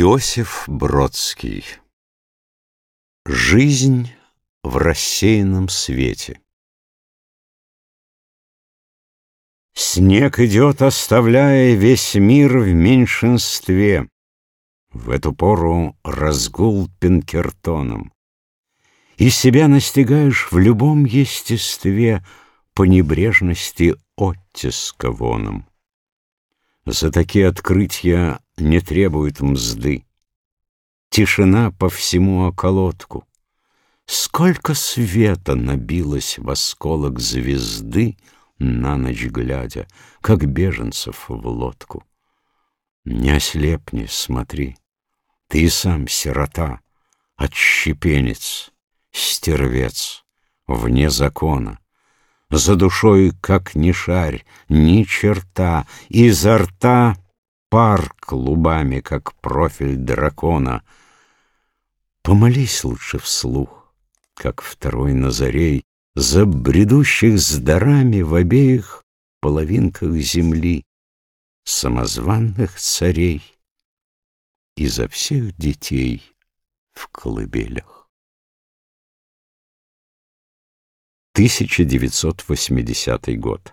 Иосиф Бродский Жизнь в рассеянном свете Снег идет, оставляя весь мир в меньшинстве. В эту пору разгул Пинкертоном. И себя настигаешь в любом естестве По небрежности оттиска воном. За такие открытия не требует мзды. Тишина по всему околотку. Сколько света набилось в осколок звезды, На ночь глядя, как беженцев в лодку. Не ослепни, смотри, ты сам сирота, Отщепенец, стервец, вне закона. За душой, как ни шарь, ни черта, Изо рта пар клубами, как профиль дракона. Помолись лучше вслух, как второй Назарей, За бредущих с дарами в обеих половинках земли, Самозванных царей и за всех детей в колыбелях. 1980 год